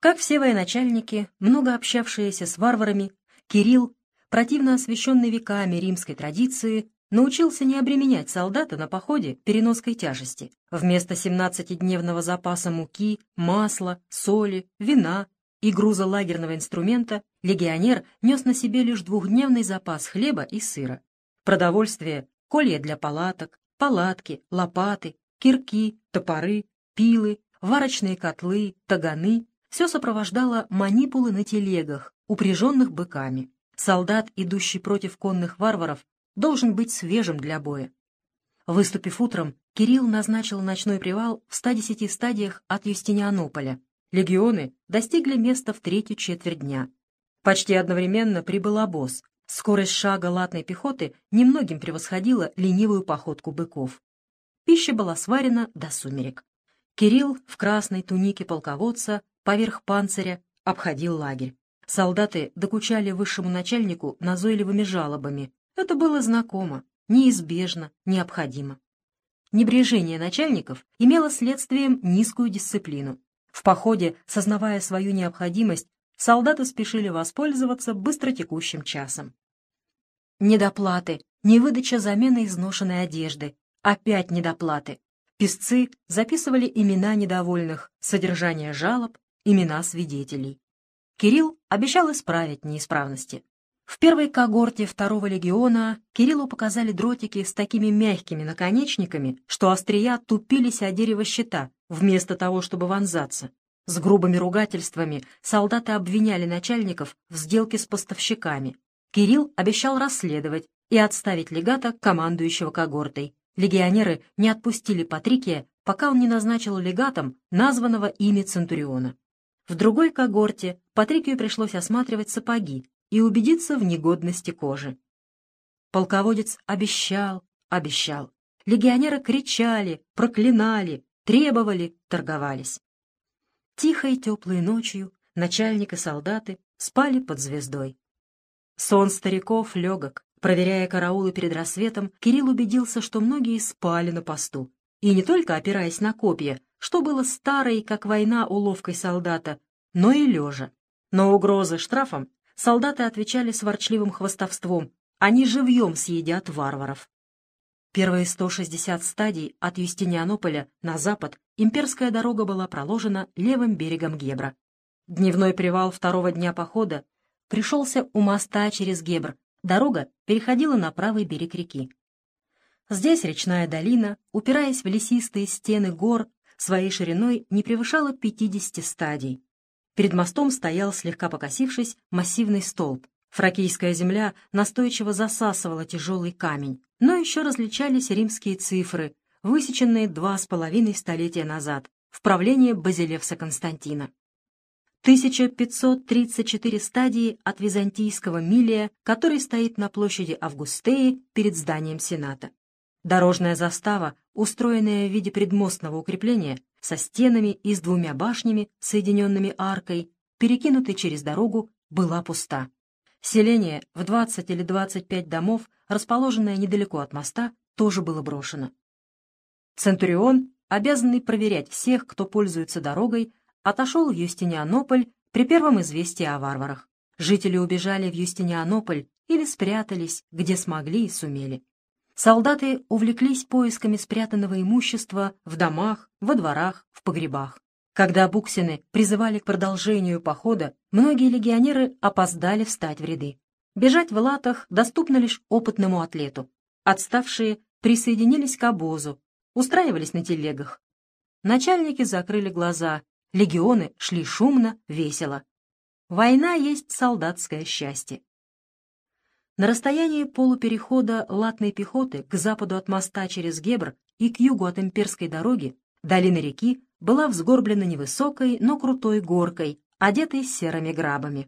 Как все военачальники, много общавшиеся с варварами, Кирилл, противно освященный веками римской традиции, научился не обременять солдата на походе переноской тяжести. Вместо 17-дневного запаса муки, масла, соли, вина и груза лагерного инструмента легионер нес на себе лишь двухдневный запас хлеба и сыра. Продовольствие, колья для палаток, палатки, лопаты, кирки, топоры, пилы, варочные котлы, таганы — все сопровождало манипулы на телегах, упряженных быками. Солдат, идущий против конных варваров, должен быть свежим для боя. Выступив утром, Кирилл назначил ночной привал в 110 стадиях от Юстинианополя. Легионы достигли места в третью четверть дня. Почти одновременно прибыл обоз. Скорость шага латной пехоты немногим превосходила ленивую походку быков. Пища была сварена до сумерек. Кирилл в красной тунике полководца поверх панциря обходил лагерь. Солдаты докучали высшему начальнику назойливыми жалобами. Это было знакомо, неизбежно, необходимо. Небрежение начальников имело следствием низкую дисциплину. В походе, сознавая свою необходимость, солдаты спешили воспользоваться быстротекущим часом. Недоплаты, невыдача замены изношенной одежды, опять недоплаты. Песцы записывали имена недовольных, содержание жалоб, имена свидетелей. Кирилл обещал исправить неисправности. В первой когорте второго легиона Кириллу показали дротики с такими мягкими наконечниками, что острия тупились о дерево щита, вместо того, чтобы вонзаться. С грубыми ругательствами солдаты обвиняли начальников в сделке с поставщиками. Кирилл обещал расследовать и отставить легата, командующего когортой. Легионеры не отпустили Патрикия, пока он не назначил легатом названного ими Центуриона. В другой когорте Патрикию пришлось осматривать сапоги и убедиться в негодности кожи. Полководец обещал, обещал. Легионеры кричали, проклинали, требовали, торговались. Тихой теплой ночью начальник и солдаты спали под звездой. Сон стариков легок. Проверяя караулы перед рассветом, Кирилл убедился, что многие спали на посту. И не только опираясь на копья, что было старой, как война, уловкой солдата, но и лежа. Но угрозы штрафом солдаты отвечали с ворчливым хвостовством. Они живьем съедят варваров. Первые 160 стадий от Юстинианополя на запад имперская дорога была проложена левым берегом Гебра. Дневной привал второго дня похода пришелся у моста через Гебр. Дорога переходила на правый берег реки. Здесь речная долина, упираясь в лесистые стены гор, своей шириной не превышала 50 стадий. Перед мостом стоял, слегка покосившись, массивный столб. Фракийская земля настойчиво засасывала тяжелый камень, но еще различались римские цифры, высеченные два с половиной столетия назад, в правлении Базилевса Константина. 1534 стадии от византийского милия, который стоит на площади Августеи перед зданием Сената. Дорожная застава, устроенная в виде предмостного укрепления, со стенами и с двумя башнями, соединенными аркой, перекинутой через дорогу, была пуста. Селение в 20 или 25 домов, расположенное недалеко от моста, тоже было брошено. Центурион, обязанный проверять всех, кто пользуется дорогой, отошел в Юстинианополь при первом известии о варварах. Жители убежали в Юстинианополь или спрятались, где смогли и сумели. Солдаты увлеклись поисками спрятанного имущества в домах, во дворах, в погребах. Когда буксины призывали к продолжению похода, многие легионеры опоздали встать в ряды. Бежать в латах доступно лишь опытному атлету. Отставшие присоединились к обозу, устраивались на телегах. Начальники закрыли глаза, легионы шли шумно, весело. Война есть солдатское счастье. На расстоянии полуперехода латной пехоты к западу от моста через Гебр и к югу от имперской дороги долина реки была взгорблена невысокой, но крутой горкой, одетой серыми грабами.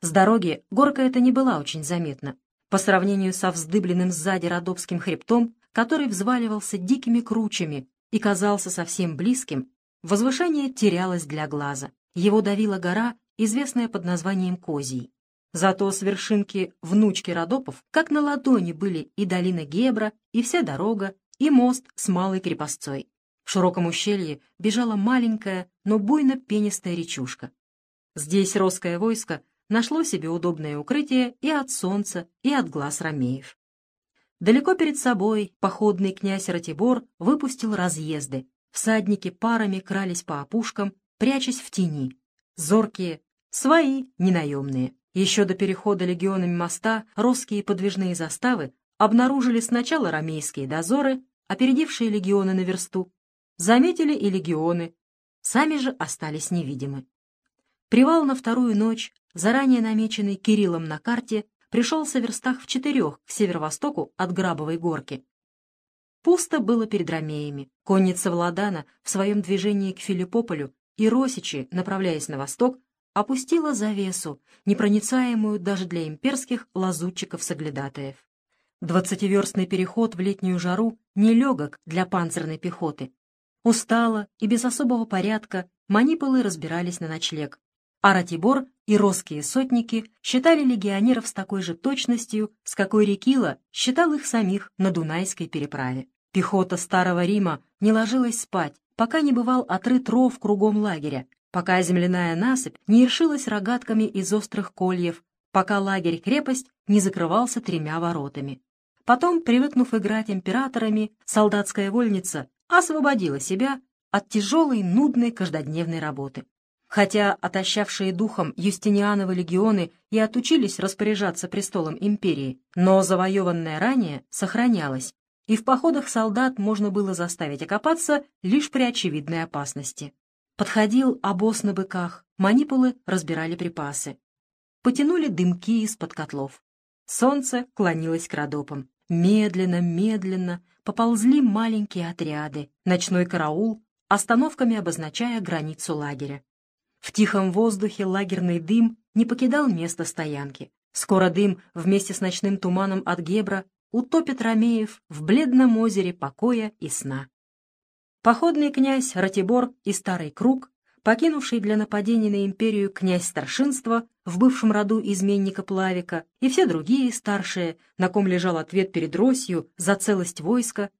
С дороги горка эта не была очень заметна. По сравнению со вздыбленным сзади Родопским хребтом, который взваливался дикими кручами и казался совсем близким, возвышение терялось для глаза. Его давила гора, известная под названием Козий. Зато с вершинки внучки Родопов как на ладони были и долина Гебра, и вся дорога, и мост с малой крепостцой. В широком ущелье бежала маленькая, но буйно пенистая речушка. Здесь русское войско нашло себе удобное укрытие и от солнца, и от глаз ромеев. Далеко перед собой походный князь Ратибор выпустил разъезды. Всадники парами крались по опушкам, прячась в тени. Зоркие, свои, ненаемные. Еще до перехода легионами моста русские подвижные заставы обнаружили сначала ромейские дозоры, опередившие легионы на версту, заметили и легионы, сами же остались невидимы. Привал на вторую ночь, заранее намеченный Кириллом на карте, пришелся в верстах в четырех к северо-востоку от Грабовой горки. Пусто было перед ромеями. Конница Владана в своем движении к Филиппополю и Росичи, направляясь на восток, опустила завесу, непроницаемую даже для имперских лазутчиков-соглядатаев. Двадцативерстный переход в летнюю жару нелегок для панцирной пехоты. Устало и без особого порядка манипулы разбирались на ночлег, а Ратибор и русские сотники считали легионеров с такой же точностью, с какой Рекила считал их самих на Дунайской переправе. Пехота Старого Рима не ложилась спать, пока не бывал отрыт ров кругом лагеря, пока земляная насыпь не ершилась рогатками из острых кольев, пока лагерь-крепость не закрывался тремя воротами. Потом, привыкнув играть императорами, солдатская вольница освободила себя от тяжелой, нудной каждодневной работы. Хотя отощавшие духом Юстиниановы легионы и отучились распоряжаться престолом империи, но завоеванное ранее сохранялось, и в походах солдат можно было заставить окопаться лишь при очевидной опасности. Подходил обоз на быках, манипулы разбирали припасы. Потянули дымки из-под котлов. Солнце клонилось к родопам. Медленно, медленно поползли маленькие отряды, ночной караул, остановками обозначая границу лагеря. В тихом воздухе лагерный дым не покидал место стоянки. Скоро дым вместе с ночным туманом от Гебра утопит Ромеев в бледном озере покоя и сна. Походный князь Ратибор и Старый Круг, покинувший для нападения на империю князь старшинства в бывшем роду изменника Плавика и все другие старшие, на ком лежал ответ перед Росью за целость войска,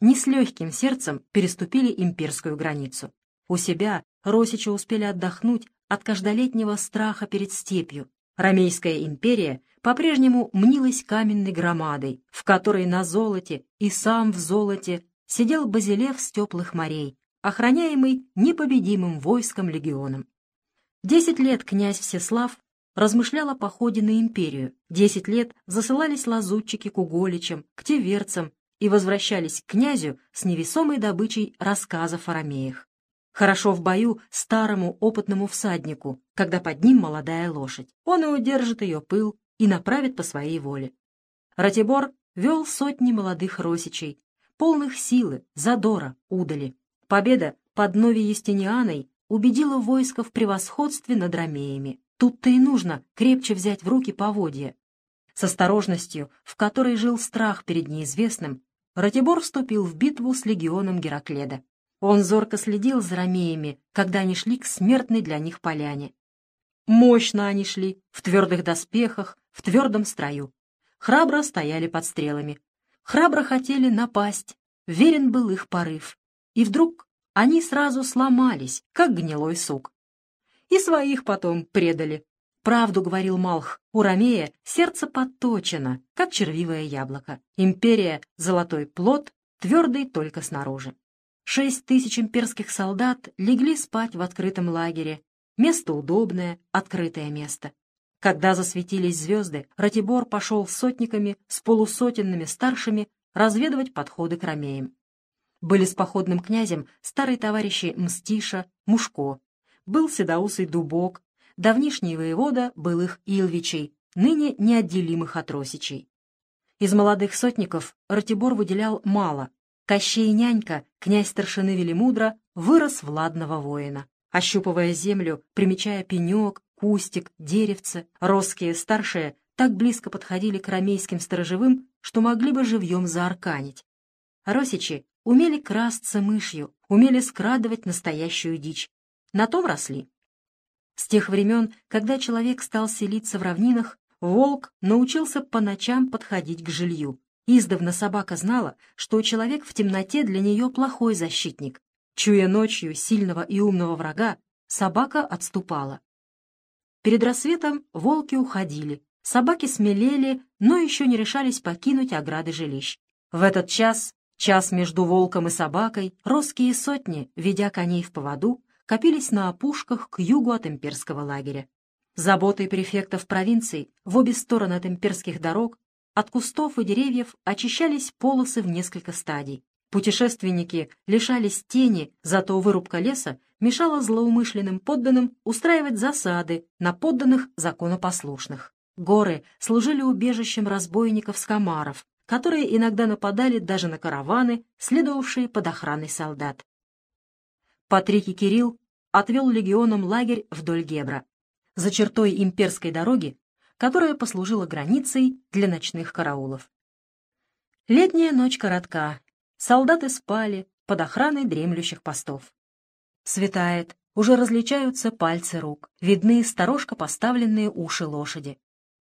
не с легким сердцем переступили имперскую границу. У себя Росичи успели отдохнуть от каждолетнего страха перед степью. Ромейская империя по-прежнему мнилась каменной громадой, в которой на золоте и сам в золоте сидел Базилев с теплых морей, охраняемый непобедимым войском-легионом. Десять лет князь Всеслав размышлял о походе на империю. Десять лет засылались лазутчики к уголичам, к теверцам и возвращались к князю с невесомой добычей рассказов о ромеях. Хорошо в бою старому опытному всаднику, когда под ним молодая лошадь. Он и удержит ее пыл и направит по своей воле. Ратибор вел сотни молодых росичей, полных силы, задора, удали. Победа под Нови Юстинианой убедила войско в превосходстве над ромеями. Тут-то и нужно крепче взять в руки поводья. С осторожностью, в которой жил страх перед неизвестным, Ратибор вступил в битву с легионом Геракледа. Он зорко следил за ромеями, когда они шли к смертной для них поляне. Мощно они шли, в твердых доспехах, в твердом строю. Храбро стояли под стрелами. Храбро хотели напасть, верен был их порыв. И вдруг они сразу сломались, как гнилой сук. И своих потом предали. Правду говорил Малх, у Ромея сердце подточено, как червивое яблоко. Империя — золотой плод, твердый только снаружи. Шесть тысяч имперских солдат легли спать в открытом лагере. Место удобное, открытое место. Когда засветились звезды, Ратибор пошел с сотниками, с полусотенными старшими, разведывать подходы к ромеям. Были с походным князем старые товарищи Мстиша, Мушко. Был седоусый Дубок, давнишний воевода был их Илвичей, ныне неотделимых от Росичей. Из молодых сотников Ратибор выделял мало, Кощей нянька, князь старшины Велимудра, вырос в ладного воина. Ощупывая землю, примечая пенек, кустик, деревце, роские старшие так близко подходили к ромейским сторожевым, что могли бы живьем заарканить. Росичи умели красться мышью, умели скрадывать настоящую дичь. На том росли. С тех времен, когда человек стал селиться в равнинах, волк научился по ночам подходить к жилью. Издавна собака знала, что человек в темноте для нее плохой защитник. Чуя ночью сильного и умного врага, собака отступала. Перед рассветом волки уходили, собаки смелели, но еще не решались покинуть ограды жилищ. В этот час, час между волком и собакой, росские сотни, ведя коней в поводу, копились на опушках к югу от имперского лагеря. Заботой префектов провинций в обе стороны от имперских дорог от кустов и деревьев очищались полосы в несколько стадий. Путешественники лишались тени, зато вырубка леса мешала злоумышленным подданным устраивать засады на подданных законопослушных. Горы служили убежищем разбойников-скомаров, которые иногда нападали даже на караваны, следовавшие под охраной солдат. Патрикий Кирилл отвел легионам лагерь вдоль Гебра за чертой имперской дороги, которая послужила границей для ночных караулов. Летняя ночь коротка, солдаты спали под охраной дремлющих постов. Светает, уже различаются пальцы рук, видны сторожко поставленные уши лошади.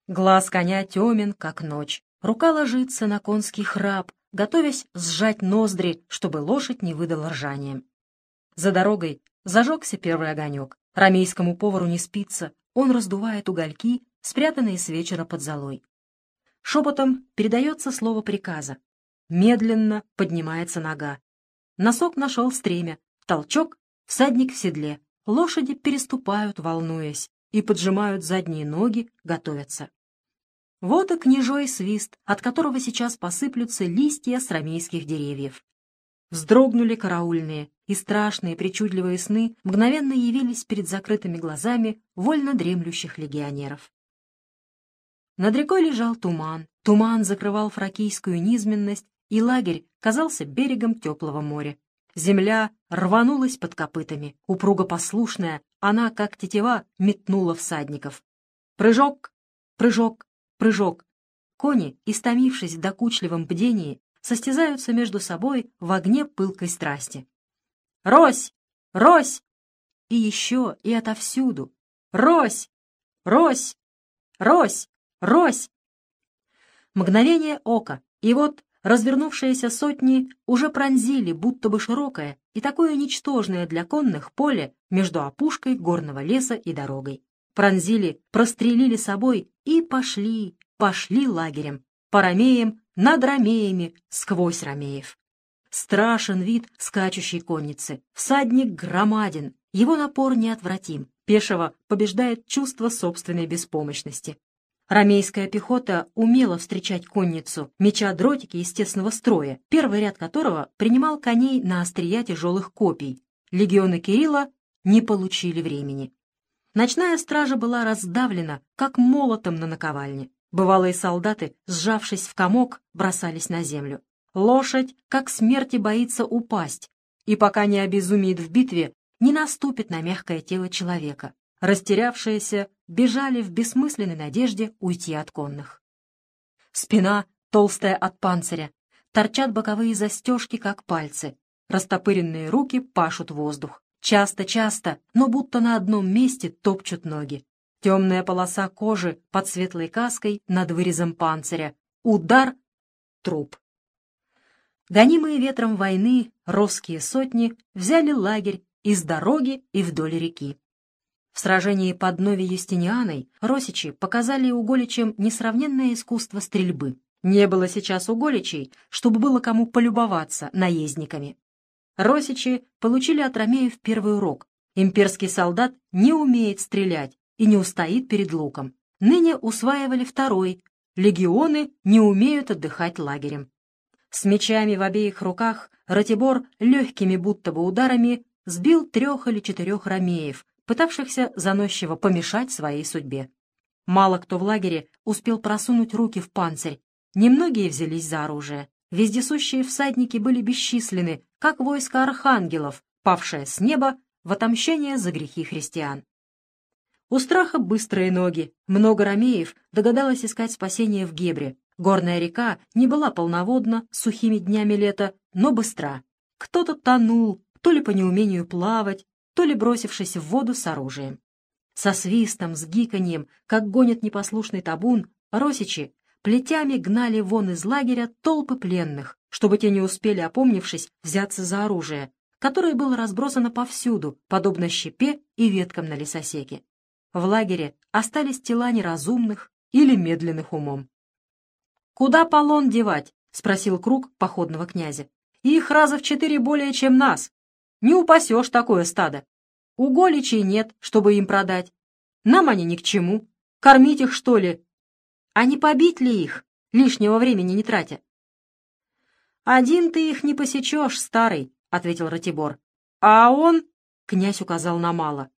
Глаз коня темен, как ночь, рука ложится на конский храп, готовясь сжать ноздри, чтобы лошадь не выдала ржанием. За дорогой зажегся первый огонек. Рамейскому повару не спится, он раздувает угольки, спрятанные с вечера под золой. Шепотом передается слово приказа. Медленно поднимается нога. Носок нашел стремя, толчок, всадник в седле. Лошади переступают, волнуясь, и поджимают задние ноги, готовятся. Вот и княжой свист, от которого сейчас посыплются листья с рамейских деревьев. Вздрогнули караульные, и страшные причудливые сны мгновенно явились перед закрытыми глазами вольно дремлющих легионеров. Над рекой лежал туман, туман закрывал фракийскую низменность, и лагерь казался берегом теплого моря. Земля рванулась под копытами, упруго послушная, она, как тетива, метнула всадников. Прыжок, прыжок, прыжок. Кони, истомившись в докучливом бдении, состязаются между собой в огне пылкой страсти. Рось! Рось! И еще, и отовсюду. Рось! Рось! Рось! Рось! Мгновение ока, и вот развернувшиеся сотни уже пронзили будто бы широкое и такое ничтожное для конных поле между опушкой горного леса и дорогой. Пронзили, прострелили собой и пошли, пошли лагерем, по ромеям, над ромеями, сквозь ромеев. Страшен вид скачущей конницы. Всадник громаден, его напор неотвратим. Пешего побеждает чувство собственной беспомощности. Ромейская пехота умела встречать конницу, меча дротики естественного строя, первый ряд которого принимал коней на острия тяжелых копий. Легионы Кирилла не получили времени. Ночная стража была раздавлена, как молотом на наковальне. Бывалые солдаты, сжавшись в комок, бросались на землю. Лошадь, как смерти, боится упасть, и пока не обезумеет в битве, не наступит на мягкое тело человека. Растерявшиеся бежали в бессмысленной надежде уйти от конных. Спина, толстая от панциря, торчат боковые застежки, как пальцы. Растопыренные руки пашут воздух. Часто-часто, но будто на одном месте топчут ноги. Темная полоса кожи под светлой каской над вырезом панциря. Удар — труп. Гонимые ветром войны русские сотни взяли лагерь из дороги и вдоль реки. В сражении под Нови Юстинианой росичи показали уголичам несравненное искусство стрельбы. Не было сейчас уголичей, чтобы было кому полюбоваться наездниками. Росичи получили от ромеев первый урок. Имперский солдат не умеет стрелять и не устоит перед луком. Ныне усваивали второй. Легионы не умеют отдыхать лагерем. С мечами в обеих руках Ратибор легкими будто бы ударами сбил трех или четырех ромеев, пытавшихся заносчиво помешать своей судьбе. Мало кто в лагере успел просунуть руки в панцирь, немногие взялись за оружие. Вездесущие всадники были бесчисленны, как войско архангелов, павшее с неба в отомщение за грехи христиан. У страха быстрые ноги, много ромеев догадалось искать спасение в Гебре, Горная река не была полноводна сухими днями лета, но быстра. Кто-то тонул, то ли по неумению плавать, то ли бросившись в воду с оружием. Со свистом, с гиканьем, как гонят непослушный табун, росичи плетями гнали вон из лагеря толпы пленных, чтобы те не успели, опомнившись, взяться за оружие, которое было разбросано повсюду, подобно щепе и веткам на лесосеке. В лагере остались тела неразумных или медленных умом. «Куда полон девать?» — спросил круг походного князя. «Их раза в четыре более, чем нас. Не упасешь такое стадо. Уголичей нет, чтобы им продать. Нам они ни к чему. Кормить их, что ли? А не побить ли их, лишнего времени не тратя?» «Один ты их не посечешь, старый», — ответил Ратибор. «А он...» — князь указал на Мала.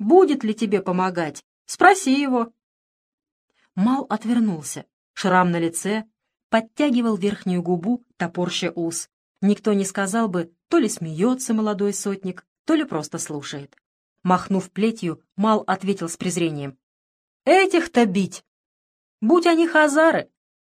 «Будет ли тебе помогать? Спроси его». Мал отвернулся. Шрам на лице подтягивал верхнюю губу, топорща ус. Никто не сказал бы, то ли смеется молодой сотник, то ли просто слушает. Махнув плетью, Мал ответил с презрением. «Этих-то бить! Будь они хазары,